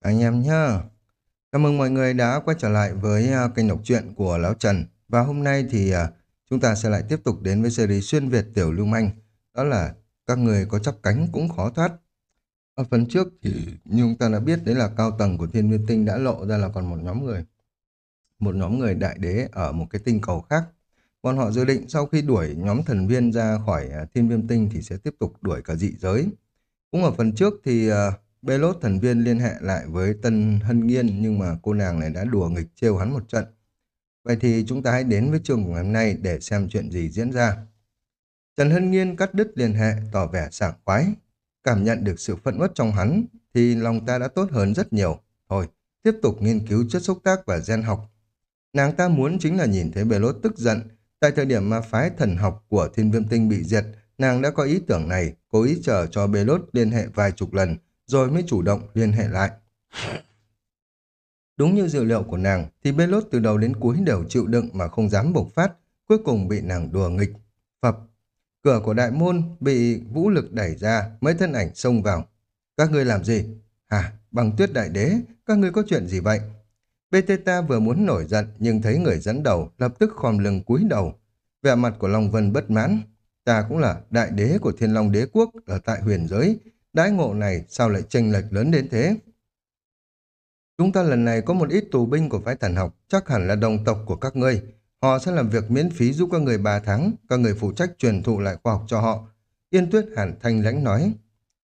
Anh em nhá. Chào mừng mọi người đã quay trở lại với à, kênh đọc truyện của Lão Trần. Và hôm nay thì à, chúng ta sẽ lại tiếp tục đến với series xuyên Việt tiểu lưu manh. Đó là các người có chắp cánh cũng khó thoát. Ở phần trước thì như chúng ta đã biết, đấy là cao tầng của Thiên Nguyên Tinh đã lộ ra là còn một nhóm người. Một nhóm người đại đế ở một cái tinh cầu khác. Bọn họ dự định sau khi đuổi nhóm thần viên ra khỏi à, Thiên Viêm Tinh thì sẽ tiếp tục đuổi cả dị giới. Cũng ở phần trước thì Bê lốt thần viên liên hệ lại với Tân Hân Nghiên nhưng mà cô nàng này đã đùa nghịch trêu hắn một trận. Vậy thì chúng ta hãy đến với chương của ngày hôm nay để xem chuyện gì diễn ra. Trần Hân Nghiên cắt đứt liên hệ tỏ vẻ sảng khoái. Cảm nhận được sự phẫn uất trong hắn thì lòng ta đã tốt hơn rất nhiều. Thôi, tiếp tục nghiên cứu chất xúc tác và gen học. Nàng ta muốn chính là nhìn thấy Belot tức giận. Tại thời điểm mà phái thần học của thiên viêm tinh bị diệt, nàng đã có ý tưởng này, cố ý chờ cho Belot liên hệ vài chục lần, rồi mới chủ động liên hệ lại. Đúng như dự liệu của nàng, thì Belot từ đầu đến cuối đều chịu đựng mà không dám bộc phát, cuối cùng bị nàng đùa nghịch. Phập, cửa của đại môn bị vũ lực đẩy ra, mấy thân ảnh xông vào. Các ngươi làm gì? Hả, bằng tuyết đại đế, các ngươi có chuyện gì vậy? Beteta vừa muốn nổi giận nhưng thấy người dẫn đầu lập tức khom lưng cúi đầu. Vẻ mặt của Long Vân bất mãn. Ta cũng là đại đế của thiên long đế quốc ở tại huyền giới, đãi ngộ này sao lại chênh lệch lớn đến thế? Chúng ta lần này có một ít tù binh của phái thần học, chắc hẳn là đồng tộc của các ngươi. Họ sẽ làm việc miễn phí giúp các người ba tháng, các người phụ trách truyền thụ lại khoa học cho họ. Yên Tuyết Hàn thanh lãnh nói.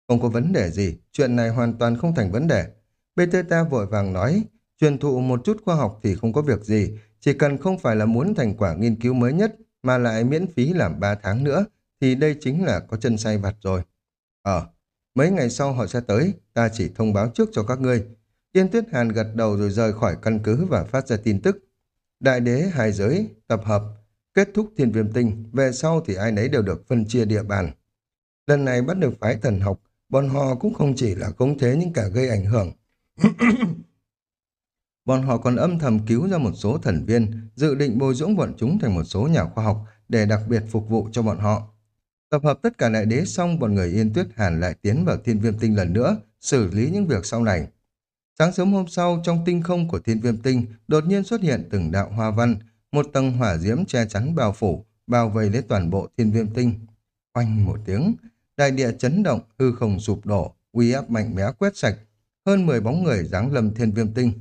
Không có vấn đề gì, chuyện này hoàn toàn không thành vấn đề. Bethesda vội vàng nói, truyền thụ một chút khoa học thì không có việc gì, chỉ cần không phải là muốn thành quả nghiên cứu mới nhất mà lại miễn phí làm 3 tháng nữa, thì đây chính là có chân say vặt rồi. Ờ, Mấy ngày sau họ sẽ tới, ta chỉ thông báo trước cho các ngươi. Yên Tuyết Hàn gật đầu rồi rời khỏi căn cứ và phát ra tin tức. Đại đế hai giới, tập hợp, kết thúc thiên viêm tinh, về sau thì ai nấy đều được phân chia địa bàn. Lần này bắt được phái thần học, bọn họ cũng không chỉ là công thế những cả gây ảnh hưởng. bọn họ còn âm thầm cứu ra một số thần viên, dự định bồi dưỡng bọn chúng thành một số nhà khoa học để đặc biệt phục vụ cho bọn họ. Tập hợp tất cả đại đế xong, bọn người Yên Tuyết Hàn lại tiến vào thiên viêm tinh lần nữa, xử lý những việc sau này. Sáng sớm hôm sau, trong tinh không của thiên viêm tinh, đột nhiên xuất hiện từng đạo hoa văn, một tầng hỏa diễm che chắn bao phủ, bao vây lấy toàn bộ thiên viêm tinh. Oanh một tiếng, đại địa chấn động, hư không sụp đổ, uy áp mạnh mẽ quét sạch, hơn 10 bóng người giáng lâm thiên viêm tinh.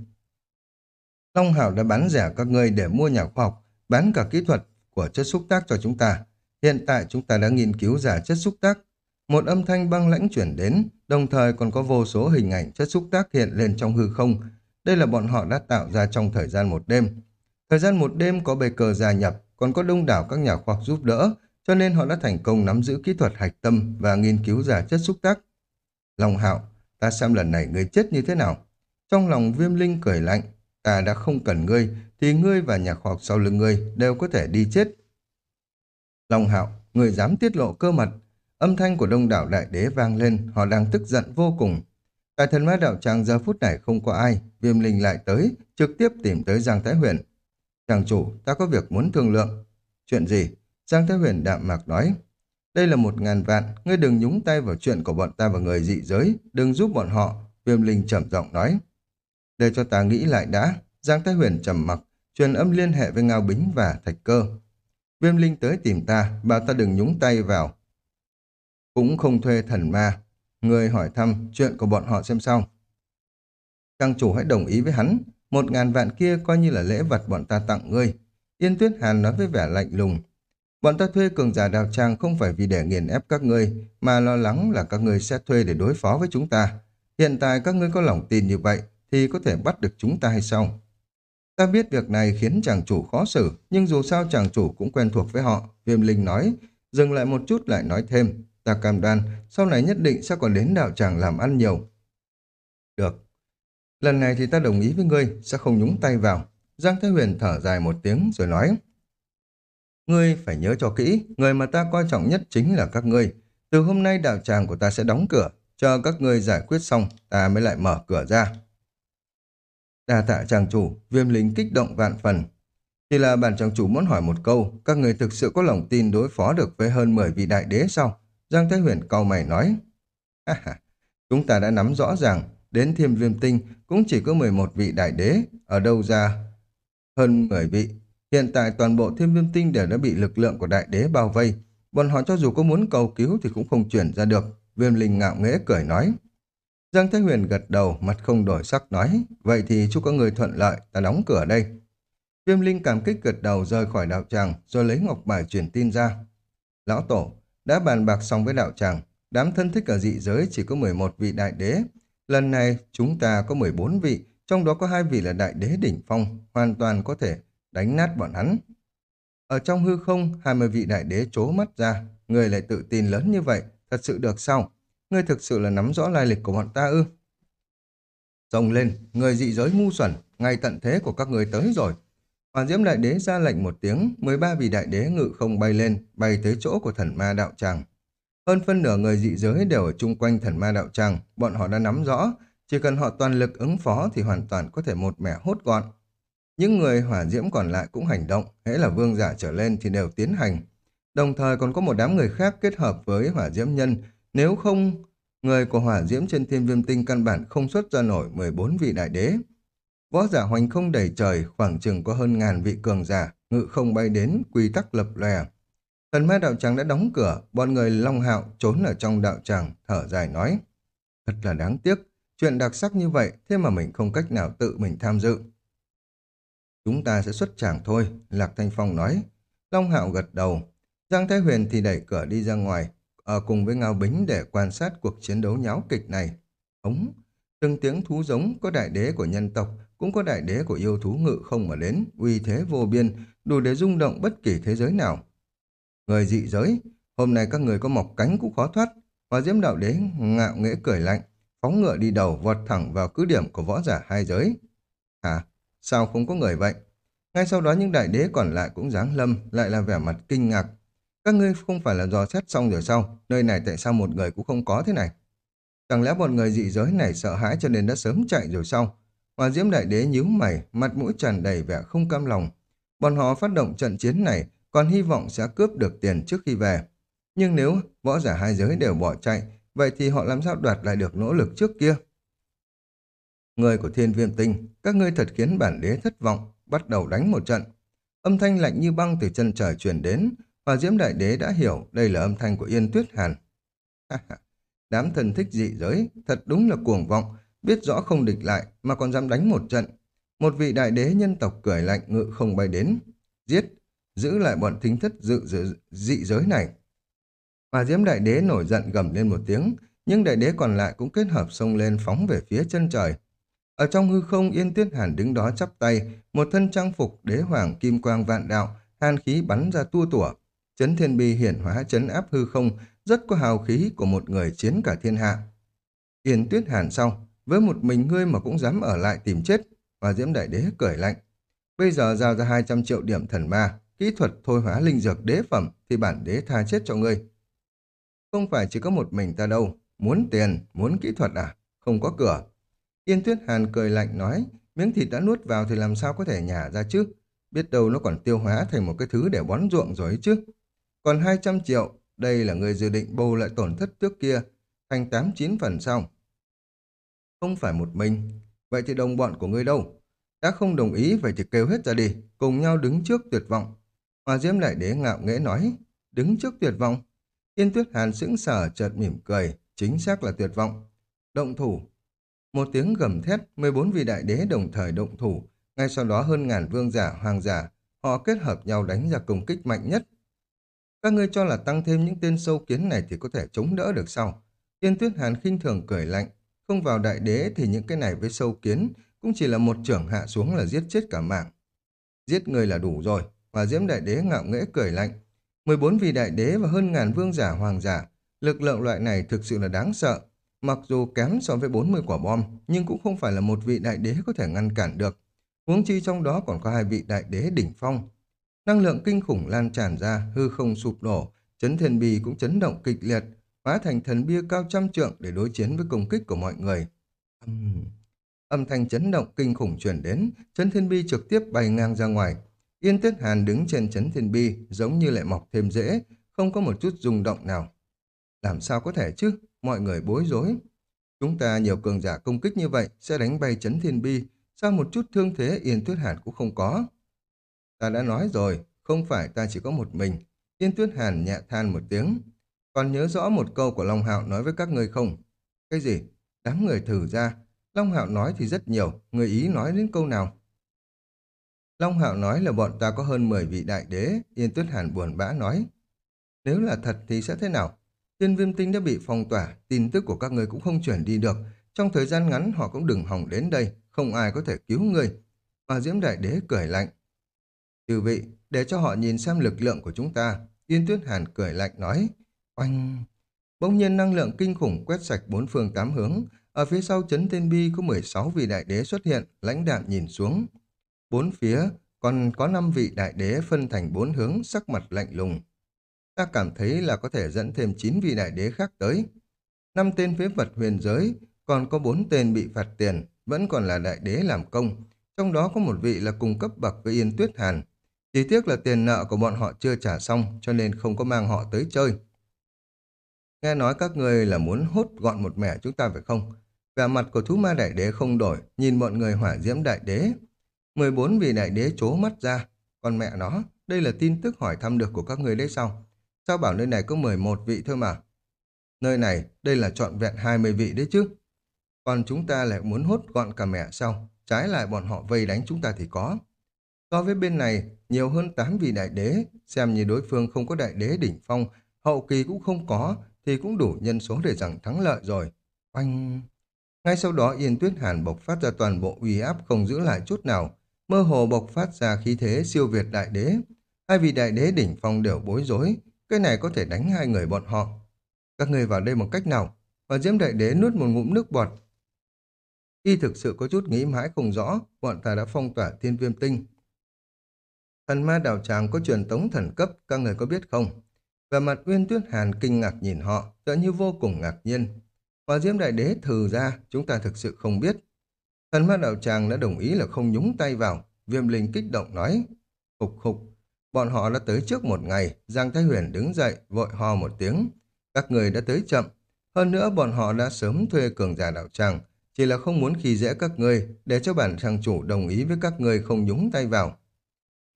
Long Hảo đã bán rẻ các ngươi để mua nhà khoa học, bán cả kỹ thuật của chất xúc tác cho chúng ta. Hiện tại chúng ta đã nghiên cứu giả chất xúc tác. Một âm thanh băng lãnh chuyển đến, đồng thời còn có vô số hình ảnh chất xúc tác hiện lên trong hư không. Đây là bọn họ đã tạo ra trong thời gian một đêm. Thời gian một đêm có bề cờ gia nhập, còn có đông đảo các nhà khoa học giúp đỡ, cho nên họ đã thành công nắm giữ kỹ thuật hạch tâm và nghiên cứu giả chất xúc tác. Long hạo, ta xem lần này ngươi chết như thế nào? Trong lòng viêm linh cười lạnh, ta đã không cần ngươi, thì ngươi và nhà khoa học sau lưng ngươi đều có thể đi chết. Long hạo, người dám tiết lộ cơ mật. Âm thanh của đông đảo đại đế vang lên, họ đang tức giận vô cùng. Tại thần ma đạo tràng giờ phút này không có ai, viêm linh lại tới, trực tiếp tìm tới Giang Thái Huyền. Chàng chủ, ta có việc muốn thương lượng. Chuyện gì? Giang Thái Huyền đạm mạc nói. Đây là một ngàn vạn, ngươi đừng nhúng tay vào chuyện của bọn ta và người dị giới, đừng giúp bọn họ, viêm linh trầm giọng nói. Để cho ta nghĩ lại đã, Giang Thái Huyền trầm mặc, truyền âm liên hệ với Ngao Bính và Thạch Cơ. Viêm Linh tới tìm ta, bảo ta đừng nhúng tay vào. Cũng không thuê thần ma. Người hỏi thăm chuyện của bọn họ xem sao. Trang chủ hãy đồng ý với hắn. Một ngàn vạn kia coi như là lễ vật bọn ta tặng ngươi. Yên Tuyết Hàn nói với vẻ lạnh lùng. Bọn ta thuê cường giả đào trang không phải vì để nghiền ép các ngươi, mà lo lắng là các ngươi sẽ thuê để đối phó với chúng ta. Hiện tại các ngươi có lòng tin như vậy, thì có thể bắt được chúng ta hay sao? Ta biết việc này khiến chàng chủ khó xử, nhưng dù sao chàng chủ cũng quen thuộc với họ. Viêm Linh nói, dừng lại một chút lại nói thêm. Ta cam đoan, sau này nhất định sẽ còn đến đạo tràng làm ăn nhiều. Được. Lần này thì ta đồng ý với ngươi, sẽ không nhúng tay vào. Giang Thái Huyền thở dài một tiếng rồi nói. Ngươi phải nhớ cho kỹ, người mà ta coi trọng nhất chính là các ngươi. Từ hôm nay đạo tràng của ta sẽ đóng cửa, chờ các ngươi giải quyết xong, ta mới lại mở cửa ra. Đa tạ chàng chủ, viêm lính kích động vạn phần. Chỉ là bản chàng chủ muốn hỏi một câu, các người thực sự có lòng tin đối phó được với hơn 10 vị đại đế sao? Giang Thái Huyền cau mày nói. Chúng ta đã nắm rõ ràng, đến thiêm viêm tinh cũng chỉ có 11 vị đại đế, ở đâu ra hơn 10 vị. Hiện tại toàn bộ thiêm viêm tinh đều đã bị lực lượng của đại đế bao vây. Bọn họ cho dù có muốn cầu cứu thì cũng không chuyển ra được. Viêm linh ngạo nghễ cười nói. Giang Thái Huyền gật đầu, mặt không đổi sắc nói. Vậy thì chúc các người thuận lợi, ta đóng cửa đây. Viêm linh cảm kích gật đầu rời khỏi đạo tràng, rồi lấy ngọc bài truyền tin ra. Lão Tổ, đã bàn bạc xong với đạo tràng, đám thân thích ở dị giới chỉ có 11 vị đại đế. Lần này chúng ta có 14 vị, trong đó có hai vị là đại đế đỉnh phong, hoàn toàn có thể đánh nát bọn hắn. Ở trong hư không, 20 vị đại đế chố mắt ra, người lại tự tin lớn như vậy, thật sự được sao? Ngươi thực sự là nắm rõ lai lịch của bọn ta ư? Rồng lên, người dị giới ngu xuẩn, ngay tận thế của các người tới rồi. Hoàn Diễm Đại Đế ra lệnh một tiếng, 13 vị đại đế ngự không bay lên, bay tới chỗ của thần ma đạo tràng. Hơn phân nửa người dị giới đều ở chung quanh thần ma đạo tràng, bọn họ đã nắm rõ, chỉ cần họ toàn lực ứng phó thì hoàn toàn có thể một mẻ hốt gọn. Những người hỏa diễm còn lại cũng hành động, hễ là vương giả trở lên thì đều tiến hành. Đồng thời còn có một đám người khác kết hợp với hỏa diễm nhân, nếu không, người của hỏa diễm trên thiên viêm tinh căn bản không xuất ra nổi 14 vị đại đế. Võ giả hoành không đầy trời, khoảng chừng có hơn ngàn vị cường giả, ngự không bay đến, quy tắc lập lòe. Thần ma đạo tràng đã đóng cửa, bọn người long hạo trốn ở trong đạo tràng, thở dài nói. Thật là đáng tiếc, chuyện đặc sắc như vậy, thế mà mình không cách nào tự mình tham dự. Chúng ta sẽ xuất tràng thôi, Lạc Thanh Phong nói. Long hạo gật đầu. Giang Thái Huyền thì đẩy cửa đi ra ngoài, ở cùng với Ngao Bính để quan sát cuộc chiến đấu nháo kịch này. Ống, từng tiếng thú giống có đại đế của nhân tộc, cũng có đại đế của yêu thú ngự không mà đến, uy thế vô biên, đủ để rung động bất kỳ thế giới nào. Người dị giới, hôm nay các người có mọc cánh cũng khó thoát. và diễm đạo đế ngạo nghễ cười lạnh, phóng ngựa đi đầu vọt thẳng vào cứ điểm của võ giả hai giới. Hả? Sao không có người vậy? Ngay sau đó những đại đế còn lại cũng giáng lâm, lại là vẻ mặt kinh ngạc. Các ngươi không phải là dò xét xong rồi sao? Nơi này tại sao một người cũng không có thế này? Chẳng lẽ một người dị giới này sợ hãi cho nên đã sớm chạy rồi sao? Hòa Diễm Đại Đế nhíu mày, mặt mũi tràn đầy vẻ không cam lòng. Bọn họ phát động trận chiến này còn hy vọng sẽ cướp được tiền trước khi về. Nhưng nếu võ giả hai giới đều bỏ chạy, vậy thì họ làm sao đoạt lại được nỗ lực trước kia? Người của thiên viêm tinh, các ngươi thật khiến bản đế thất vọng, bắt đầu đánh một trận. Âm thanh lạnh như băng từ chân trời truyền đến, và Diễm Đại Đế đã hiểu đây là âm thanh của Yên Tuyết Hàn. Đám thần thích dị giới, thật đúng là cuồng vọng, biết rõ không địch lại mà còn dám đánh một trận. Một vị đại đế nhân tộc cười lạnh ngự không bay đến. Giết, giữ lại bọn thính thất dự, dự dị giới này. Hòa Diễm Đại Đế nổi giận gầm lên một tiếng, nhưng đại đế còn lại cũng kết hợp xông lên phóng về phía chân trời. Ở trong hư không Yên Tuyết Hàn đứng đó chắp tay, một thân trang phục đế hoàng kim quang vạn đạo, hàn khí bắn ra tua tủa. Chấn thiên bi hiển hóa chấn áp hư không, rất có hào khí của một người chiến cả thiên hạ. Yên Tuyết Hàn sau, với một mình ngươi mà cũng dám ở lại tìm chết, và Diễm Đại Đế cười lạnh. Bây giờ giao ra 200 triệu điểm thần ma, kỹ thuật thôi hóa linh dược đế phẩm thì bản đế tha chết cho ngươi. Không phải chỉ có một mình ta đâu, muốn tiền, muốn kỹ thuật à, không có cửa. Yên Tuyết Hàn cười lạnh nói, miếng thịt đã nuốt vào thì làm sao có thể nhả ra chứ, biết đâu nó còn tiêu hóa thành một cái thứ để bón ruộng rồi chứ. Còn 200 triệu, đây là người dự định bù lại tổn thất trước kia, thành 89 phần xong Không phải một mình, vậy thì đồng bọn của ngươi đâu? Đã không đồng ý vậy thì kêu hết ra đi, cùng nhau đứng trước tuyệt vọng. Hòa Diễm lại Đế ngạo nghễ nói, đứng trước tuyệt vọng. Yên Tuyết Hàn sững sờ chợt mỉm cười, chính xác là tuyệt vọng. Động thủ. Một tiếng gầm thét, 14 vị đại đế đồng thời động thủ, ngay sau đó hơn ngàn vương giả, hoàng giả, họ kết hợp nhau đánh ra công kích mạnh nhất. Các ngươi cho là tăng thêm những tên sâu kiến này thì có thể chống đỡ được sao? Yên Tuyết Hàn khinh thường cười lạnh, không vào đại đế thì những cái này với sâu kiến cũng chỉ là một trưởng hạ xuống là giết chết cả mạng. Giết người là đủ rồi, và diễm đại đế ngạo nghễ cười lạnh. 14 vị đại đế và hơn ngàn vương giả hoàng giả, lực lượng loại này thực sự là đáng sợ. Mặc dù kém so với 40 quả bom, nhưng cũng không phải là một vị đại đế có thể ngăn cản được. Huống chi trong đó còn có hai vị đại đế đỉnh phong. Năng lượng kinh khủng lan tràn ra, hư không sụp đổ, chấn thiên bì cũng chấn động kịch liệt, hóa thành thần bia cao trăm trượng để đối chiến với công kích của mọi người. Âm, âm thanh chấn động kinh khủng truyền đến, chấn thiên bi trực tiếp bay ngang ra ngoài. Yên Tuyết Hàn đứng trên chấn thiên bi, giống như lại mọc thêm dễ, không có một chút rung động nào. Làm sao có thể chứ? Mọi người bối rối. Chúng ta nhiều cường giả công kích như vậy sẽ đánh bay chấn thiên bi, sao một chút thương thế Yên Tuyết Hàn cũng không có. Ta đã nói rồi, không phải ta chỉ có một mình. Yên Tuyết Hàn nhẹ than một tiếng. Còn nhớ rõ một câu của Long Hạo nói với các ngươi không? Cái gì? Đám người thử ra. Long Hạo nói thì rất nhiều, người ý nói đến câu nào? Long Hạo nói là bọn ta có hơn 10 vị đại đế, Yên Tuyết Hàn buồn bã nói. Nếu là thật thì sẽ thế nào? Tiên viêm tinh đã bị phong tỏa, tin tức của các người cũng không chuyển đi được. Trong thời gian ngắn họ cũng đừng hỏng đến đây, không ai có thể cứu người. Mà Diễm Đại Đế cười lạnh. Chư vị, để cho họ nhìn xem lực lượng của chúng ta. Yên Tuyết Hàn cười lạnh nói. Oanh! Bỗng nhiên năng lượng kinh khủng quét sạch bốn phương tám hướng. Ở phía sau chấn tên bi có 16 vị đại đế xuất hiện, lãnh đạm nhìn xuống. Bốn phía còn có 5 vị đại đế phân thành bốn hướng, sắc mặt lạnh lùng. Ta cảm thấy là có thể dẫn thêm 9 vị đại đế khác tới. năm tên phế vật huyền giới, còn có bốn tên bị phạt tiền, vẫn còn là đại đế làm công. Trong đó có một vị là cùng cấp bậc với Yên Tuyết Hàn. Chỉ tiếc là tiền nợ của bọn họ chưa trả xong, cho nên không có mang họ tới chơi. Nghe nói các người là muốn hốt gọn một mẻ chúng ta phải không? Vẻ mặt của thú ma đại đế không đổi, nhìn bọn người hỏa diễm đại đế. 14 vị đại đế chố mắt ra. Còn mẹ nó, đây là tin tức hỏi thăm được của các người đấy sao? Sao bảo nơi này có 11 vị thôi mà? Nơi này, đây là trọn vẹn 20 vị đấy chứ. Còn chúng ta lại muốn hốt gọn cả mẹ sao? Trái lại bọn họ vây đánh chúng ta thì có. So với bên này, nhiều hơn 8 vị đại đế, xem như đối phương không có đại đế đỉnh phong, hậu kỳ cũng không có, thì cũng đủ nhân số để rằng thắng lợi rồi. Oanh! Ngay sau đó Yên Tuyết Hàn bộc phát ra toàn bộ uy áp không giữ lại chút nào, mơ hồ bộc phát ra khí thế siêu việt đại đế. Hai vị đại đế đỉnh phong đều bối rối, cái này có thể đánh hai người bọn họ. Các người vào đây một cách nào? Và Diễm Đại Đế nuốt một ngụm nước bọt. Y thực sự có chút nghĩ mãi không rõ, bọn ta đã phong tỏa thiên viêm tinh. Thần ma đảo tràng có truyền tống thần cấp, các người có biết không? Và mặt Uyên Tuyết Hàn kinh ngạc nhìn họ, tựa như vô cùng ngạc nhiên. Hòa Diễm Đại Đế thừ ra, chúng ta thực sự không biết. Thần ma đạo tràng đã đồng ý là không nhúng tay vào. Viêm linh kích động nói, khục khục, Bọn họ đã tới trước một ngày, Giang Thái Huyền đứng dậy, vội ho một tiếng. Các người đã tới chậm. Hơn nữa bọn họ đã sớm thuê cường giả đạo tràng, chỉ là không muốn khi dễ các người, để cho bản trang chủ đồng ý với các người không nhúng tay vào.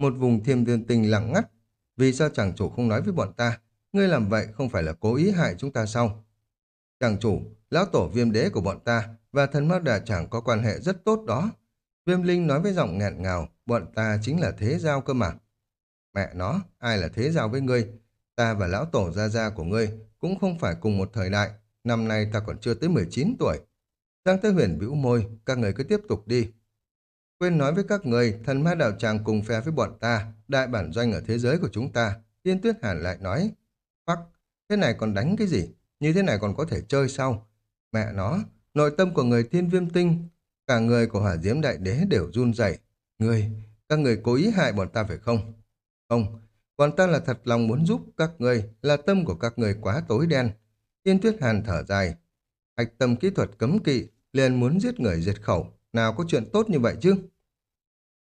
Một vùng thiêm viên tình lặng ngắt. Vì sao chàng chủ không nói với bọn ta? Ngươi làm vậy không phải là cố ý hại chúng ta sao? Chàng chủ, lão tổ viêm đế của bọn ta và thần ma đà chẳng có quan hệ rất tốt đó. Viêm linh nói với giọng nghẹn ngào, bọn ta chính là thế giao cơ mà. Mẹ nó, ai là thế giao với ngươi? Ta và lão tổ gia gia của ngươi cũng không phải cùng một thời đại. Năm nay ta còn chưa tới 19 tuổi. Giang Thế Huyền bĩu môi, các người cứ tiếp tục đi. Quên nói với các người, thần ma đạo tràng cùng phe với bọn ta, đại bản doanh ở thế giới của chúng ta. thiên Tuyết Hàn lại nói, Phắc, thế này còn đánh cái gì? Như thế này còn có thể chơi sao? Mẹ nó, nội tâm của người thiên viêm tinh, cả người của hỏa diễm đại đế đều run rẩy. Người, các người cố ý hại bọn ta phải không? Không, bọn ta là thật lòng muốn giúp các người, là tâm của các người quá tối đen. Yên Tuyết Hàn thở dài. Hạch tâm kỹ thuật cấm kỵ, liền muốn giết người diệt khẩu. Nào có chuyện tốt như vậy chứ?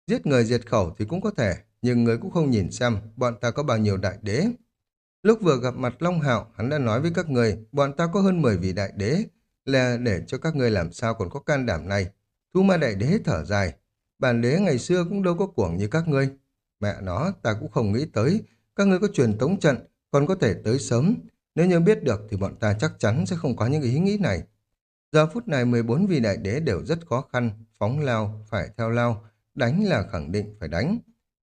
Giết người diệt khẩu thì cũng có thể, nhưng người cũng không nhìn xem bọn ta có bao nhiêu đại đế. Lúc vừa gặp mặt Long Hạo, hắn đã nói với các người, bọn ta có hơn 10 vị đại đế, là để cho các người làm sao còn có can đảm này. Thu ma đại đế thở dài, bản đế ngày xưa cũng đâu có cuồng như các ngươi. Mẹ nó, ta cũng không nghĩ tới. Các ngươi có truyền tống trận, còn có thể tới sớm. Nếu như biết được thì bọn ta chắc chắn sẽ không có những ý nghĩ này. Giờ phút này 14 vị đại đế đều rất khó khăn, phóng lao, phải theo lao, đánh là khẳng định phải đánh.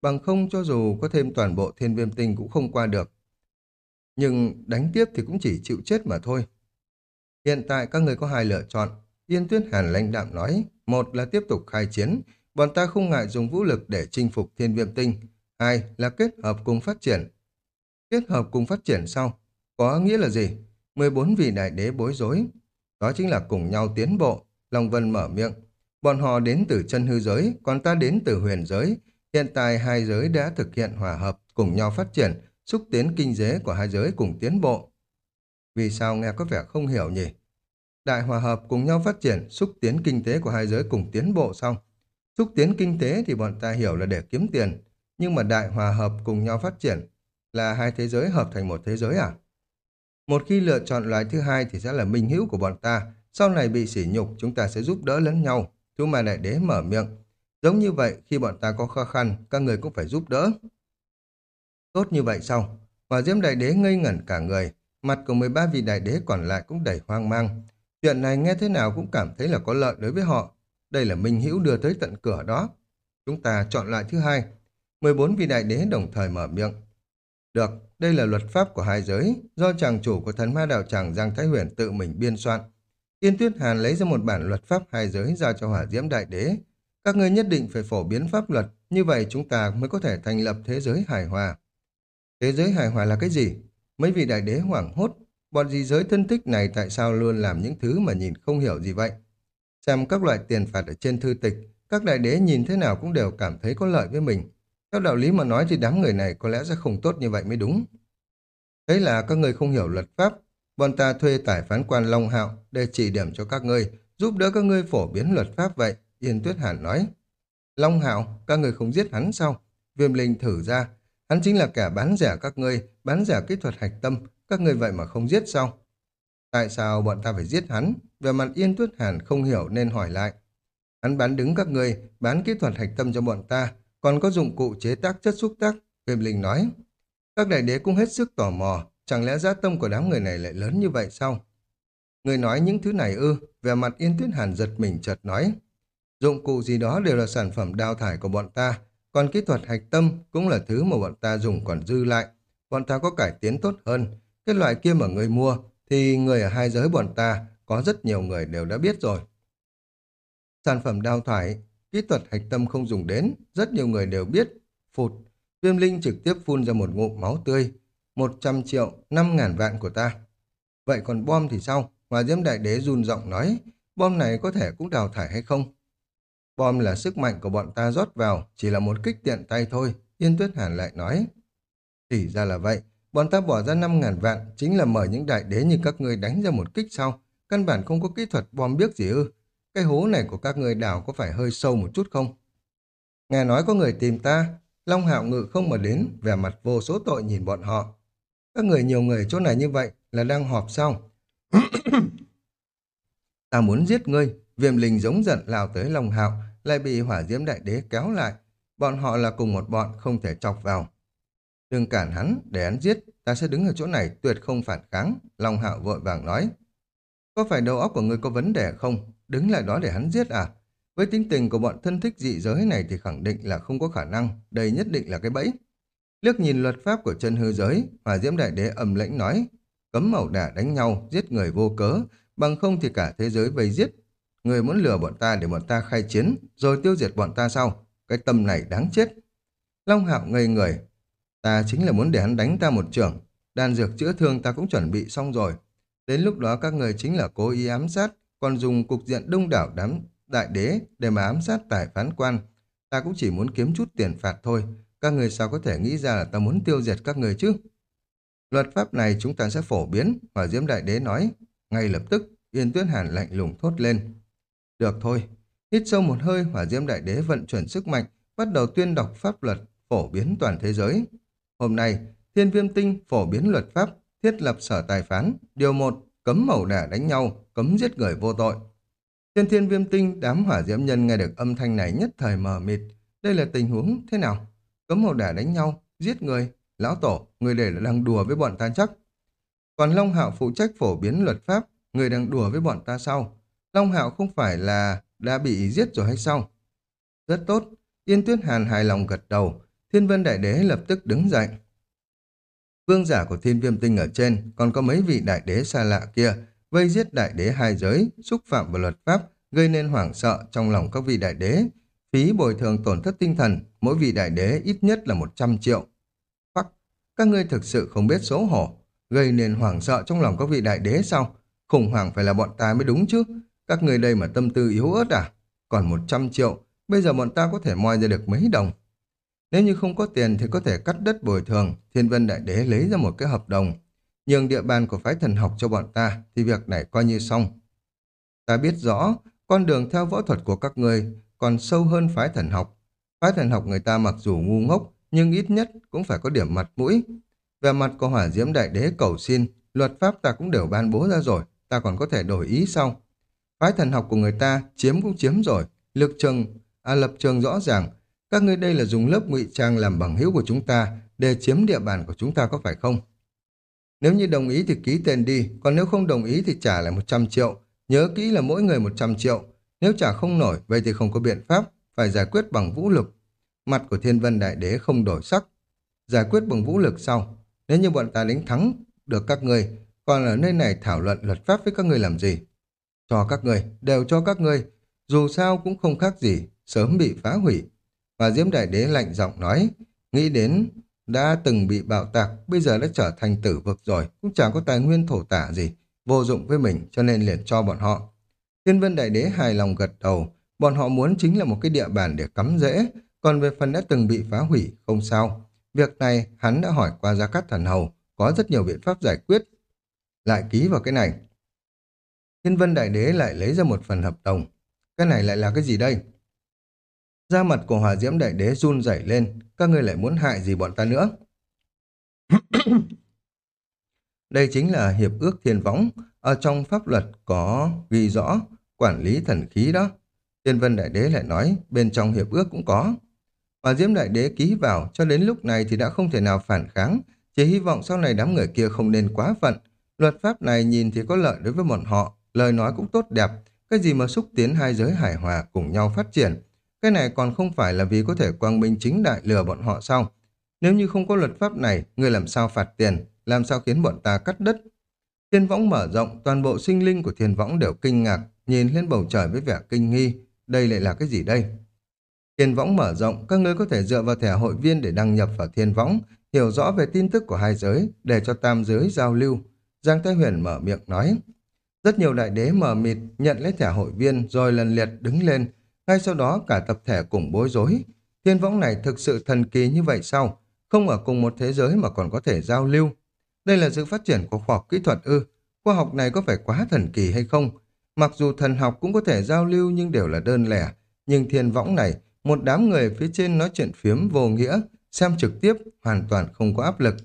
Bằng không cho dù có thêm toàn bộ thiên viêm tinh cũng không qua được. Nhưng đánh tiếp thì cũng chỉ chịu chết mà thôi. Hiện tại các người có hai lựa chọn. Yên Tuyết Hàn lãnh đạm nói, một là tiếp tục khai chiến, bọn ta không ngại dùng vũ lực để chinh phục thiên viêm tinh. Hai là kết hợp cùng phát triển. Kết hợp cùng phát triển sau, có nghĩa là gì? 14 vị đại đế bối rối. Đó chính là cùng nhau tiến bộ. Long Vân mở miệng. Bọn họ đến từ chân hư giới, còn ta đến từ huyền giới. Hiện tại hai giới đã thực hiện hòa hợp, cùng nhau phát triển, xúc tiến kinh tế của hai giới cùng tiến bộ. Vì sao nghe có vẻ không hiểu nhỉ? Đại hòa hợp cùng nhau phát triển, xúc tiến kinh tế của hai giới cùng tiến bộ xong. Xúc tiến kinh tế thì bọn ta hiểu là để kiếm tiền, nhưng mà đại hòa hợp cùng nhau phát triển là hai thế giới hợp thành một thế giới à? Một khi lựa chọn loại thứ hai thì sẽ là minh hữu của bọn ta, sau này bị sỉ nhục chúng ta sẽ giúp đỡ lẫn nhau. Chú Ma Đại Đế mở miệng. Giống như vậy, khi bọn ta có khó khăn, các người cũng phải giúp đỡ. Tốt như vậy sao? Hỏa Diễm Đại Đế ngây ngẩn cả người, mặt của 13 vị đại đế còn lại cũng đầy hoang mang. Chuyện này nghe thế nào cũng cảm thấy là có lợi đối với họ. Đây là Minh Hữu đưa tới tận cửa đó. Chúng ta chọn loại thứ hai. 14 vị đại đế đồng thời mở miệng. Được, đây là luật pháp của hai giới, do chàng chủ của thần ma đạo tràng Giang Thái Huyền tự mình biên soạn. Yên Tuyết Hàn lấy ra một bản luật pháp hai giới giao cho hỏa diễm đại đế. Các ngươi nhất định phải phổ biến pháp luật, như vậy chúng ta mới có thể thành lập thế giới hài hòa. Thế giới hài hòa là cái gì? Mấy vị đại đế hoảng hốt, bọn gì giới thân thích này tại sao luôn làm những thứ mà nhìn không hiểu gì vậy? Xem các loại tiền phạt ở trên thư tịch, các đại đế nhìn thế nào cũng đều cảm thấy có lợi với mình. Theo đạo lý mà nói thì đám người này có lẽ sẽ không tốt như vậy mới đúng. Thế là các người không hiểu luật pháp, bọn ta thuê tải phán quan Long Hạo để chỉ điểm cho các ngươi, giúp đỡ các ngươi phổ biến luật pháp vậy, Yên Tuyết Hàn nói. Long Hạo, các người không giết hắn sao? Viêm Linh thử ra, hắn chính là kẻ bán rẻ các ngươi, bán rẻ kỹ thuật hạch tâm, các ngươi vậy mà không giết sao? Tại sao bọn ta phải giết hắn? Về mặt Yên Tuyết Hàn không hiểu nên hỏi lại. Hắn bán đứng các ngươi, bán kỹ thuật hạch tâm cho bọn ta, còn có dụng cụ chế tác chất xúc tác, Viêm Linh nói. Các đại đế cũng hết sức tò mò, chẳng lẽ giá tâm của đám người này lại lớn như vậy sao? Người nói những thứ này ư, về mặt Yên Tuyết Hàn giật mình chợt nói. Dụng cụ gì đó đều là sản phẩm đào thải của bọn ta, còn kỹ thuật hạch tâm cũng là thứ mà bọn ta dùng còn dư lại. Bọn ta có cải tiến tốt hơn. Cái loại kia mà người mua, thì người ở hai giới bọn ta có rất nhiều người đều đã biết rồi. Sản phẩm đào thải, kỹ thuật hạch tâm không dùng đến, rất nhiều người đều biết. Phụt, viêm linh trực tiếp phun ra một ngụm máu tươi. một trăm triệu, năm ngàn vạn của ta. Vậy còn bom thì sao? Hòa diễm đại đế run giọng nói, bom này có thể cũng đào thải hay không? Bom là sức mạnh của bọn ta rót vào, chỉ là một kích tiện tay thôi, Yên Tuyết Hàn lại nói. Thì ra là vậy, bọn ta bỏ ra 5 ngàn vạn, chính là mời những đại đế như các ngươi đánh ra một kích sau. Căn bản không có kỹ thuật bom biết gì ư. Cái hố này của các người đào có phải hơi sâu một chút không? Nghe nói có người tìm ta, Long Hạo Ngự không mà đến, vẻ mặt vô số tội nhìn bọn họ. Các người nhiều người chỗ này như vậy là đang họp sao? ta muốn giết ngươi, viêm linh giống giận lao tới Long Hạo, lại bị hỏa diễm đại đế kéo lại. Bọn họ là cùng một bọn, không thể chọc vào. Đừng cản hắn, để hắn giết, ta sẽ đứng ở chỗ này tuyệt không phản kháng, Long Hạo vội vàng nói. Có phải đầu óc của ngươi có vấn đề không? Đứng lại đó để hắn giết à? Với tính tình của bọn thân thích dị giới này thì khẳng định là không có khả năng, đây nhất định là cái bẫy. Liếc nhìn luật pháp của chân hư giới, Hòa Diễm Đại Đế âm lãnh nói, cấm màu đả đánh nhau, giết người vô cớ, bằng không thì cả thế giới vây giết. Người muốn lừa bọn ta để bọn ta khai chiến, rồi tiêu diệt bọn ta sau. Cái tâm này đáng chết. Long Hạo ngây người, ta chính là muốn để hắn đánh ta một trưởng, đan dược chữa thương ta cũng chuẩn bị xong rồi. Đến lúc đó các người chính là cố ý ám sát, còn dùng cục diện đông đảo đám đại đế để mà ám sát tài phán quan. Ta cũng chỉ muốn kiếm chút tiền phạt thôi. Các người sao có thể nghĩ ra là ta muốn tiêu diệt các người chứ? Luật pháp này chúng ta sẽ phổ biến, Hỏa Diễm Đại Đế nói. Ngay lập tức, Yên Tuyết Hàn lạnh lùng thốt lên. Được thôi. Hít sâu một hơi, Hỏa Diễm Đại Đế vận chuyển sức mạnh, bắt đầu tuyên đọc pháp luật, phổ biến toàn thế giới. Hôm nay, Thiên Viêm Tinh phổ biến luật pháp, thiết lập sở tài phán, điều một cấm mẩu đả đánh nhau, cấm giết người vô tội. Trên thiên viêm tinh, đám hỏa diễm nhân nghe được âm thanh này nhất thời mờ mịt. Đây là tình huống thế nào? Cấm mẩu đả đánh nhau, giết người. Lão Tổ, người để là đang đùa với bọn ta chắc. Còn Long Hạo phụ trách phổ biến luật pháp, người đang đùa với bọn ta sau. Long Hạo không phải là đã bị giết rồi hay sao? Rất tốt, Yên Tuyết Hàn hài lòng gật đầu, Thiên Vân Đại Đế lập tức đứng dậy. Vương giả của thiên viêm tinh ở trên, còn có mấy vị đại đế xa lạ kia, vây giết đại đế hai giới, xúc phạm vào luật pháp, gây nên hoảng sợ trong lòng các vị đại đế. Phí bồi thường tổn thất tinh thần, mỗi vị đại đế ít nhất là 100 triệu. Phắc, các ngươi thực sự không biết xấu hổ, gây nên hoảng sợ trong lòng các vị đại đế sao? Khủng hoảng phải là bọn ta mới đúng chứ. Các người đây mà tâm tư yếu ớt à? Còn 100 triệu, bây giờ bọn ta có thể moi ra được mấy đồng. Nếu như không có tiền thì có thể cắt đất bồi thường, Thiên Vân Đại Đế lấy ra một cái hợp đồng. Nhường địa bàn của phái thần học cho bọn ta thì việc này coi như xong. Ta biết rõ, con đường theo võ thuật của các người còn sâu hơn phái thần học. Phái thần học người ta mặc dù ngu ngốc, nhưng ít nhất cũng phải có điểm mặt mũi. Về mặt của hỏa diễm đại đế cầu xin, luật pháp ta cũng đều ban bố ra rồi, ta còn có thể đổi ý sau. Phái thần học của người ta chiếm cũng chiếm rồi, lực trường, à lập trường rõ ràng. Các ngươi đây là dùng lớp ngụy trang làm bằng hữu của chúng ta để chiếm địa bàn của chúng ta có phải không? Nếu như đồng ý thì ký tên đi, còn nếu không đồng ý thì trả lại 100 triệu. Nhớ kỹ là mỗi người 100 triệu. Nếu trả không nổi, vậy thì không có biện pháp, phải giải quyết bằng vũ lực. Mặt của thiên vân đại đế không đổi sắc. Giải quyết bằng vũ lực sau. Nếu như bọn ta đánh thắng được các người, còn ở nơi này thảo luận luật pháp với các người làm gì? Cho các người, đều cho các người. Dù sao cũng không khác gì, sớm bị phá hủy. Và Diễm Đại Đế lạnh giọng nói, nghĩ đến đã từng bị bạo tạc, bây giờ đã trở thành tử vực rồi, cũng chẳng có tài nguyên thổ tả gì, vô dụng với mình cho nên liền cho bọn họ. Thiên Vân Đại Đế hài lòng gật đầu, bọn họ muốn chính là một cái địa bàn để cắm rễ, còn về phần đã từng bị phá hủy, không sao. Việc này hắn đã hỏi qua Gia Cát Thần Hầu, có rất nhiều biện pháp giải quyết. Lại ký vào cái này. Thiên Vân Đại Đế lại lấy ra một phần hợp đồng. Cái này lại là cái gì đây? Da mặt của Hòa Diễm Đại Đế run rẩy lên, các ngươi lại muốn hại gì bọn ta nữa? Đây chính là hiệp ước thiên võng, ở trong pháp luật có ghi rõ quản lý thần khí đó. Tiên Vân Đại Đế lại nói, bên trong hiệp ước cũng có. Hòa Diễm Đại Đế ký vào, cho đến lúc này thì đã không thể nào phản kháng, chỉ hy vọng sau này đám người kia không nên quá phận. Luật pháp này nhìn thì có lợi đối với bọn họ, lời nói cũng tốt đẹp, cái gì mà xúc tiến hai giới hài hòa cùng nhau phát triển, cái này còn không phải là vì có thể quang minh chính đại lừa bọn họ sao? Nếu như không có luật pháp này, người làm sao phạt tiền, làm sao khiến bọn ta cắt đất? Thiên võng mở rộng, toàn bộ sinh linh của thiên võng đều kinh ngạc, nhìn lên bầu trời với vẻ kinh nghi. Đây lại là cái gì đây? Thiên võng mở rộng, các ngươi có thể dựa vào thẻ hội viên để đăng nhập vào thiên võng, hiểu rõ về tin tức của hai giới, để cho tam giới giao lưu. Giang Thái Huyền mở miệng nói. Rất nhiều đại đế mở mịt, nhận lấy thẻ hội viên, rồi lần liệt đứng lên, ngay sau đó cả tập thể cùng bối rối. Thiên võng này thực sự thần kỳ như vậy sao? Không ở cùng một thế giới mà còn có thể giao lưu. Đây là sự phát triển của khoa học kỹ thuật ư. Khoa học này có phải quá thần kỳ hay không? Mặc dù thần học cũng có thể giao lưu nhưng đều là đơn lẻ. Nhưng thiên võng này, một đám người phía trên nói chuyện phiếm vô nghĩa, xem trực tiếp, hoàn toàn không có áp lực.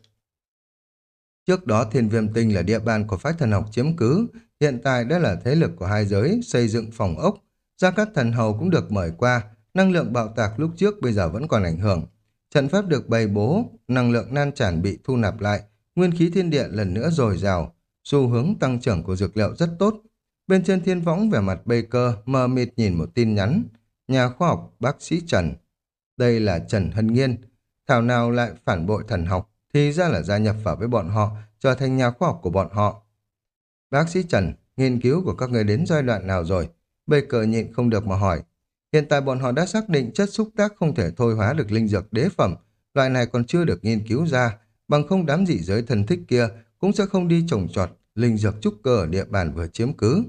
Trước đó thiên viêm tinh là địa bàn của phái thần học chiếm cứ, hiện tại đã là thế lực của hai giới, xây dựng phòng ốc, Gia các Thần Hầu cũng được mời qua, năng lượng bạo tạc lúc trước bây giờ vẫn còn ảnh hưởng. Trận pháp được bày bố, năng lượng nan tràn bị thu nạp lại, nguyên khí thiên địa lần nữa dồi dào, xu hướng tăng trưởng của dược liệu rất tốt. Bên trên thiên võng vẻ mặt Baker cơ, mờ mịt nhìn một tin nhắn. Nhà khoa học bác sĩ Trần. Đây là Trần Hân Nghiên. Thảo nào lại phản bội thần học, thì ra là gia nhập vào với bọn họ, trở thành nhà khoa học của bọn họ. Bác sĩ Trần, nghiên cứu của các người đến giai đoạn nào rồi? Bây cờ nhịn không được mà hỏi. Hiện tại bọn họ đã xác định chất xúc tác không thể thôi hóa được linh dược đế phẩm. Loại này còn chưa được nghiên cứu ra. Bằng không đám dị giới thần thích kia cũng sẽ không đi trồng trọt linh dược trúc cơ ở địa bàn vừa chiếm cứ.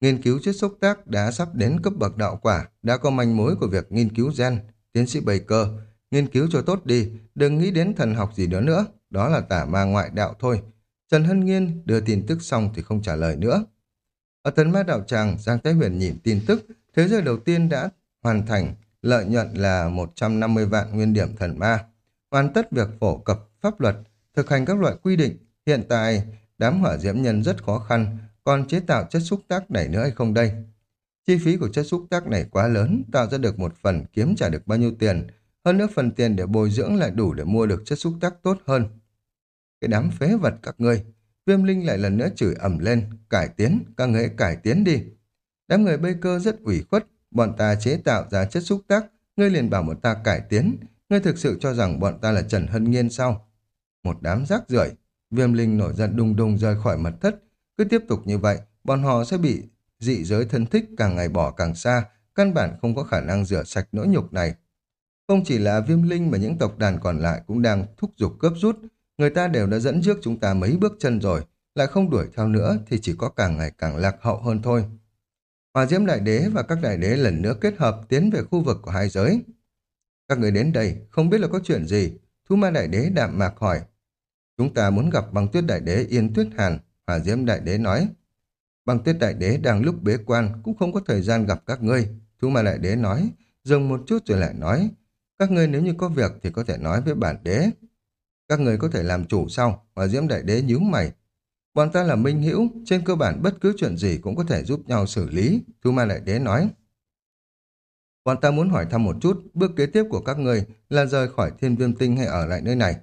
Nghiên cứu chất xúc tác đã sắp đến cấp bậc đạo quả, đã có manh mối của việc nghiên cứu gen. Tiến sĩ Bày Cơ, nghiên cứu cho tốt đi, đừng nghĩ đến thần học gì đó nữa, đó là tả ma ngoại đạo thôi. Trần Hân Nghiên đưa tin tức xong thì không trả lời nữa. Ở thần ma đạo tràng, Giang Thái Huyền nhìn tin tức, thế giới đầu tiên đã hoàn thành, lợi nhuận là 150 vạn nguyên điểm thần ma. Hoàn tất việc phổ cập pháp luật, thực hành các loại quy định. Hiện tại, đám hỏa diễm nhân rất khó khăn, còn chế tạo chất xúc tác này nữa hay không đây? Chi phí của chất xúc tác này quá lớn, tạo ra được một phần kiếm trả được bao nhiêu tiền, hơn nữa phần tiền để bồi dưỡng lại đủ để mua được chất xúc tác tốt hơn. Cái đám phế vật các ngươi, Viêm Linh lại lần nữa chửi ẩm lên, cải tiến, các người cải tiến đi. Đám người bê cơ rất ủy khuất, bọn ta chế tạo ra chất xúc tác, ngươi liền bảo bọn ta cải tiến, ngươi thực sự cho rằng bọn ta là Trần Hân Nghiên sao? Một đám rác rưởi Viêm Linh nổi giận đùng đùng rời khỏi mật thất, cứ tiếp tục như vậy, bọn họ sẽ bị dị giới thân thích càng ngày bỏ càng xa, căn bản không có khả năng rửa sạch nỗi nhục này. Không chỉ là Viêm Linh mà những tộc đàn còn lại cũng đang thúc giục cướp rút, Người ta đều đã dẫn trước chúng ta mấy bước chân rồi, lại không đuổi theo nữa thì chỉ có càng ngày càng lạc hậu hơn thôi. Hòa Diễm Đại Đế và các đại đế lần nữa kết hợp tiến về khu vực của hai giới. Các người đến đây không biết là có chuyện gì, Thu Ma Đại Đế đạm mạc hỏi. Chúng ta muốn gặp băng tuyết đại đế Yên Tuyết Hàn, Hòa Diễm Đại Đế nói. Băng tuyết đại đế đang lúc bế quan, cũng không có thời gian gặp các ngươi. Thu Ma Đại Đế nói, dừng một chút rồi lại nói. Các ngươi nếu như có việc thì có thể nói với bản đế. Các người có thể làm chủ sau, và Diễm Đại Đế nhíu mày. Bọn ta là minh hữu, trên cơ bản bất cứ chuyện gì cũng có thể giúp nhau xử lý, Thu Ma Đại Đế nói. Bọn ta muốn hỏi thăm một chút, bước kế tiếp của các người là rời khỏi thiên viêm tinh hay ở lại nơi này.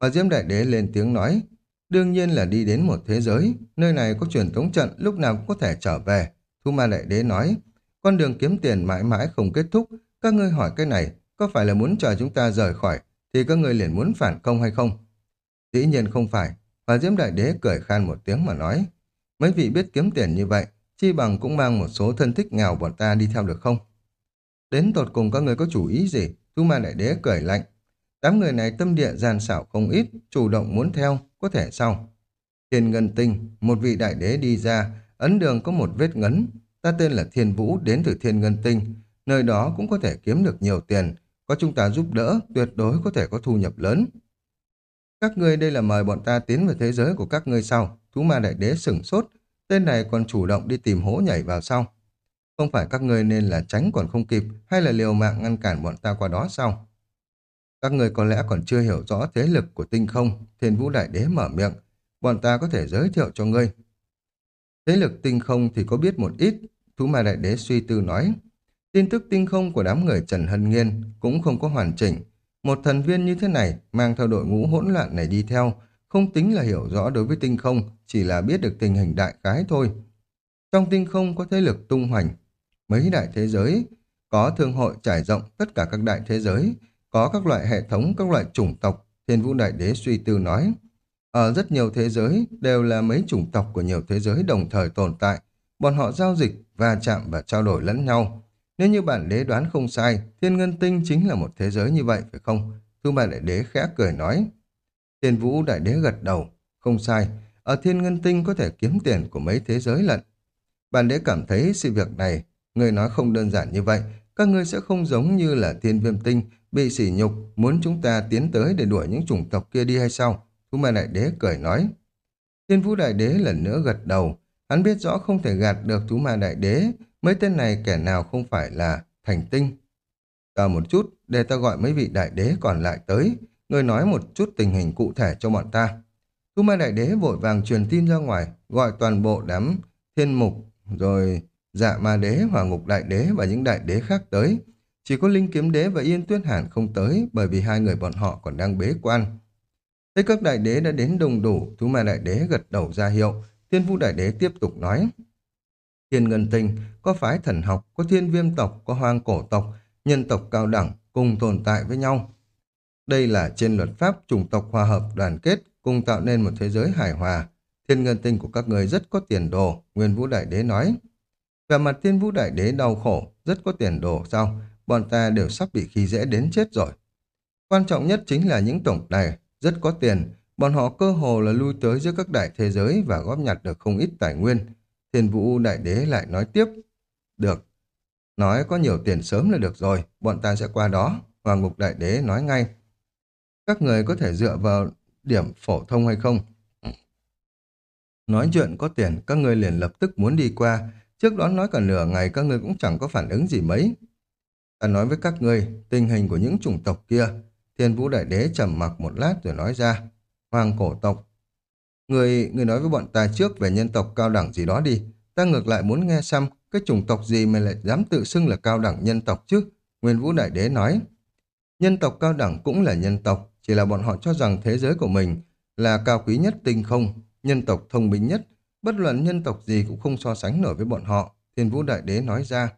Và Diễm Đại Đế lên tiếng nói, đương nhiên là đi đến một thế giới, nơi này có truyền thống trận lúc nào cũng có thể trở về. Thu Ma Đại Đế nói, con đường kiếm tiền mãi mãi không kết thúc, các ngươi hỏi cái này, có phải là muốn chờ chúng ta rời khỏi, thì các người liền muốn phản công hay không? Dĩ nhiên không phải, và Diễm Đại Đế cười khan một tiếng mà nói, mấy vị biết kiếm tiền như vậy, chi bằng cũng mang một số thân thích nghèo bọn ta đi theo được không? Đến tột cùng các người có chủ ý gì? Thu Ma Đại Đế cười lạnh. Đám người này tâm địa gian xảo không ít, chủ động muốn theo, có thể sao? Thiên Ngân Tinh, một vị đại đế đi ra, ấn đường có một vết ngấn. Ta tên là Thiên Vũ, đến từ Thiên Ngân Tinh. Nơi đó cũng có thể kiếm được nhiều tiền. Có chúng ta giúp đỡ, tuyệt đối có thể có thu nhập lớn. Các ngươi đây là mời bọn ta tiến vào thế giới của các ngươi sau. Thú ma đại đế sửng sốt, tên này còn chủ động đi tìm hố nhảy vào sau. Không phải các ngươi nên là tránh còn không kịp hay là liều mạng ngăn cản bọn ta qua đó sau? Các người có lẽ còn chưa hiểu rõ thế lực của tinh không, thiên vũ đại đế mở miệng. Bọn ta có thể giới thiệu cho ngươi. Thế lực tinh không thì có biết một ít, thú ma đại đế suy tư nói. Tin tức tinh không của đám người Trần Hân Nghiên cũng không có hoàn chỉnh. Một thần viên như thế này mang theo đội ngũ hỗn loạn này đi theo, không tính là hiểu rõ đối với tinh không, chỉ là biết được tình hình đại khái thôi. Trong tinh không có thế lực tung hoành, mấy đại thế giới, có thương hội trải rộng tất cả các đại thế giới, có các loại hệ thống, các loại chủng tộc, Thiên Vũ Đại Đế suy tư nói. Ở rất nhiều thế giới đều là mấy chủng tộc của nhiều thế giới đồng thời tồn tại, bọn họ giao dịch, va chạm và trao đổi lẫn nhau. Nếu như bản đế đoán không sai, Thiên Ngân Tinh chính là một thế giới như vậy phải không? Thu Bà Đại Đế khẽ cười nói. Thiên Vũ Đại Đế gật đầu, không sai, ở Thiên Ngân Tinh có thể kiếm tiền của mấy thế giới lận. Bản đế cảm thấy sự việc này, người nói không đơn giản như vậy, các ngươi sẽ không giống như là Thiên Viêm Tinh bị sỉ nhục, muốn chúng ta tiến tới để đuổi những chủng tộc kia đi hay sao? Thú ma đại đế cười nói. Thiên vũ đại đế lần nữa gật đầu, hắn biết rõ không thể gạt được thú ma đại đế, mấy tên này kẻ nào không phải là thành tinh. Chờ một chút, để ta gọi mấy vị đại đế còn lại tới, người nói một chút tình hình cụ thể cho bọn ta. thu ma đại đế vội vàng truyền tin ra ngoài, gọi toàn bộ đám thiên mục, rồi dạ ma đế, hỏa ngục đại đế và những đại đế khác tới, chỉ có Linh Kiếm Đế và Yên Tuyết Hàn không tới bởi vì hai người bọn họ còn đang bế quan. Thấy các đại đế đã đến đông đủ, Thú Ma Đại Đế gật đầu ra hiệu, Thiên Vũ Đại Đế tiếp tục nói. Thiên Ngân Tinh có phái thần học, có thiên viêm tộc, có hoang cổ tộc, nhân tộc cao đẳng cùng tồn tại với nhau. Đây là trên luật pháp chủng tộc hòa hợp đoàn kết cùng tạo nên một thế giới hài hòa. Thiên Ngân Tinh của các người rất có tiền đồ, Nguyên Vũ Đại Đế nói. Về mặt Thiên Vũ Đại Đế đau khổ, rất có tiền đồ sao? bọn ta đều sắp bị khi dễ đến chết rồi. Quan trọng nhất chính là những tổng này rất có tiền, bọn họ cơ hồ là lui tới giữa các đại thế giới và góp nhặt được không ít tài nguyên. Thiên vũ đại đế lại nói tiếp. Được. Nói có nhiều tiền sớm là được rồi, bọn ta sẽ qua đó. Hoàng mục đại đế nói ngay. Các người có thể dựa vào điểm phổ thông hay không? Nói chuyện có tiền, các người liền lập tức muốn đi qua. Trước đó nói cả nửa ngày các người cũng chẳng có phản ứng gì mấy. Ta nói với các người tình hình của những chủng tộc kia, thiên vũ đại đế trầm mặc một lát rồi nói ra. Hoàng cổ tộc. Người, người nói với bọn ta trước về nhân tộc cao đẳng gì đó đi. Ta ngược lại muốn nghe xem cái chủng tộc gì mà lại dám tự xưng là cao đẳng nhân tộc chứ. Nguyên vũ đại đế nói. Nhân tộc cao đẳng cũng là nhân tộc, chỉ là bọn họ cho rằng thế giới của mình là cao quý nhất tinh không, nhân tộc thông minh nhất, bất luận nhân tộc gì cũng không so sánh nổi với bọn họ. Thiên vũ đại đế nói ra.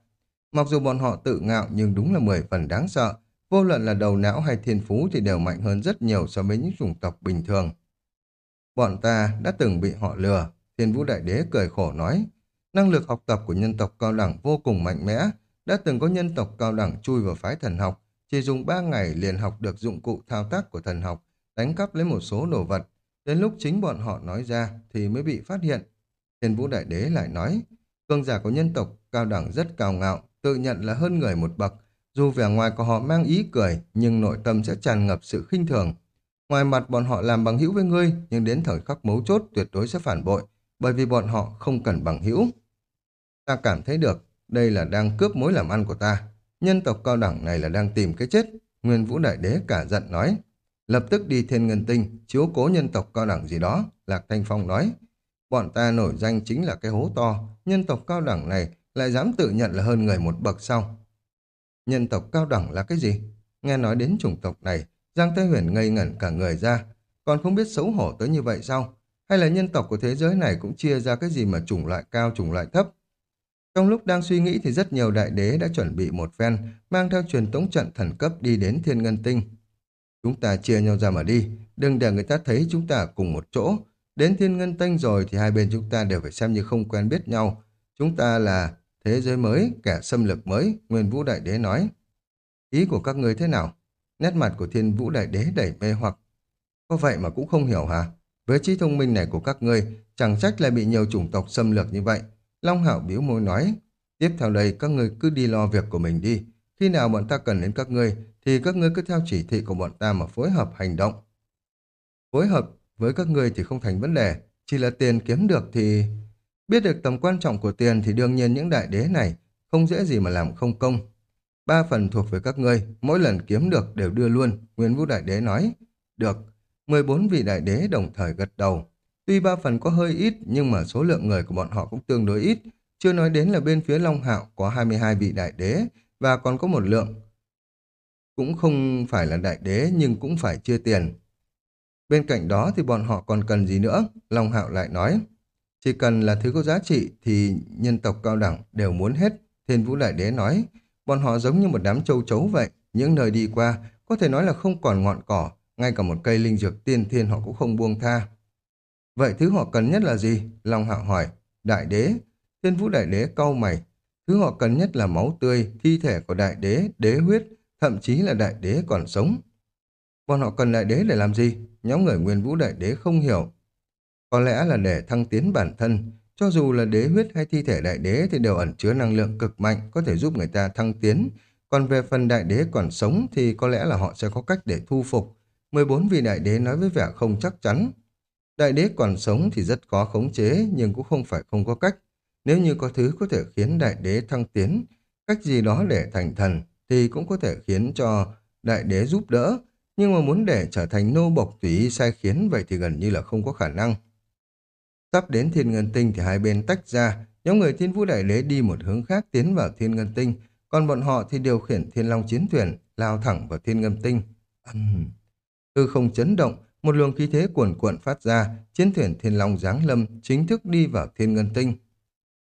Mặc dù bọn họ tự ngạo nhưng đúng là mười phần đáng sợ. Vô luận là đầu não hay thiên phú thì đều mạnh hơn rất nhiều so với những chủng tộc bình thường. Bọn ta đã từng bị họ lừa. Thiên vũ đại đế cười khổ nói. Năng lực học tập của nhân tộc cao đẳng vô cùng mạnh mẽ. Đã từng có nhân tộc cao đẳng chui vào phái thần học. Chỉ dùng ba ngày liền học được dụng cụ thao tác của thần học, đánh cắp lấy một số đồ vật. Đến lúc chính bọn họ nói ra thì mới bị phát hiện. Thiên vũ đại đế lại nói, cường giả của nhân tộc cao đẳng rất cao ngạo, tự nhận là hơn người một bậc. Dù vẻ ngoài của họ mang ý cười, nhưng nội tâm sẽ tràn ngập sự khinh thường. Ngoài mặt bọn họ làm bằng hữu với ngươi, nhưng đến thời khắc mấu chốt tuyệt đối sẽ phản bội, bởi vì bọn họ không cần bằng hữu. Ta cảm thấy được, đây là đang cướp mối làm ăn của ta. Nhân tộc cao đẳng này là đang tìm cái chết. Nguyên Vũ Đại Đế cả giận nói. Lập tức đi thiên ngân tinh, chiếu cố nhân tộc cao đẳng gì đó, Lạc Thanh Phong nói. Bọn ta nổi danh chính là cái hố to, nhân tộc cao đẳng này lại dám tự nhận là hơn người một bậc sau. Nhân tộc cao đẳng là cái gì? Nghe nói đến chủng tộc này, Giang Thế Huyền ngây ngẩn cả người ra, còn không biết xấu hổ tới như vậy sao? Hay là nhân tộc của thế giới này cũng chia ra cái gì mà chủng loại cao, chủng loại thấp? Trong lúc đang suy nghĩ thì rất nhiều đại đế đã chuẩn bị một phen, mang theo truyền tống trận thần cấp đi đến Thiên Ngân Tinh. Chúng ta chia nhau ra mà đi, đừng để người ta thấy chúng ta cùng một chỗ. Đến Thiên Ngân Tinh rồi thì hai bên chúng ta đều phải xem như không quen biết nhau. Chúng ta là thế giới mới, kẻ xâm lược mới, Nguyên Vũ Đại Đế nói. Ý của các người thế nào? Nét mặt của Thiên Vũ Đại Đế đầy mê hoặc. Có vậy mà cũng không hiểu hả? Với trí thông minh này của các ngươi, chẳng trách lại bị nhiều chủng tộc xâm lược như vậy. Long Hạo biếu môi nói, tiếp theo đây các ngươi cứ đi lo việc của mình đi. Khi nào bọn ta cần đến các ngươi, thì các ngươi cứ theo chỉ thị của bọn ta mà phối hợp hành động. Phối hợp với các ngươi thì không thành vấn đề, chỉ là tiền kiếm được thì... Biết được tầm quan trọng của tiền thì đương nhiên những đại đế này không dễ gì mà làm không công. Ba phần thuộc về các ngươi, mỗi lần kiếm được đều đưa luôn, Nguyên Vũ Đại Đế nói. Được, 14 vị đại đế đồng thời gật đầu. Tuy ba phần có hơi ít nhưng mà số lượng người của bọn họ cũng tương đối ít. Chưa nói đến là bên phía Long Hạo có 22 vị đại đế và còn có một lượng. Cũng không phải là đại đế nhưng cũng phải chia tiền. Bên cạnh đó thì bọn họ còn cần gì nữa? Long Hạo lại nói. Chỉ cần là thứ có giá trị thì nhân tộc cao đẳng đều muốn hết. Thiên Vũ Đại Đế nói. Bọn họ giống như một đám châu chấu vậy. Những nơi đi qua có thể nói là không còn ngọn cỏ. Ngay cả một cây linh dược tiên thiên họ cũng không buông tha. Vậy thứ họ cần nhất là gì? Long Hạo hỏi. Đại đế. Thiên vũ đại đế cau mày. Thứ họ cần nhất là máu tươi, thi thể của đại đế, đế huyết, thậm chí là đại đế còn sống. Bọn họ cần đại đế để làm gì? Nhóm người nguyên vũ đại đế không hiểu. Có lẽ là để thăng tiến bản thân. Cho dù là đế huyết hay thi thể đại đế thì đều ẩn chứa năng lượng cực mạnh có thể giúp người ta thăng tiến. Còn về phần đại đế còn sống thì có lẽ là họ sẽ có cách để thu phục. 14 vị đại đế nói với vẻ không chắc chắn. Đại đế còn sống thì rất khó khống chế, nhưng cũng không phải không có cách. Nếu như có thứ có thể khiến đại đế thăng tiến, cách gì đó để thành thần, thì cũng có thể khiến cho đại đế giúp đỡ. Nhưng mà muốn để trở thành nô bộc tùy sai khiến vậy thì gần như là không có khả năng. Sắp đến thiên ngân tinh thì hai bên tách ra, nhóm người thiên vũ đại đế đi một hướng khác tiến vào thiên ngân tinh, còn bọn họ thì điều khiển thiên long chiến thuyền, lao thẳng vào thiên ngân tinh. Uhm. Tư không chấn động, một luồng khí thế cuồn cuộn phát ra, chiến thuyền Thiên Long giáng lâm chính thức đi vào Thiên Ngân Tinh.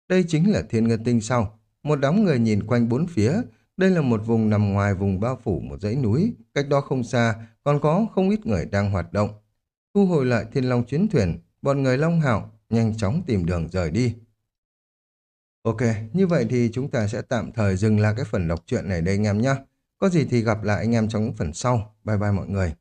Đây chính là Thiên Ngân Tinh sau. Một đám người nhìn quanh bốn phía, đây là một vùng nằm ngoài vùng bao phủ một dãy núi, cách đó không xa còn có không ít người đang hoạt động. Thu hồi lại Thiên Long chiến thuyền, bọn người Long Hạo nhanh chóng tìm đường rời đi. Ok, như vậy thì chúng ta sẽ tạm thời dừng lại cái phần đọc truyện này đây anh em nhé. Có gì thì gặp lại anh em trong những phần sau. Bye bye mọi người.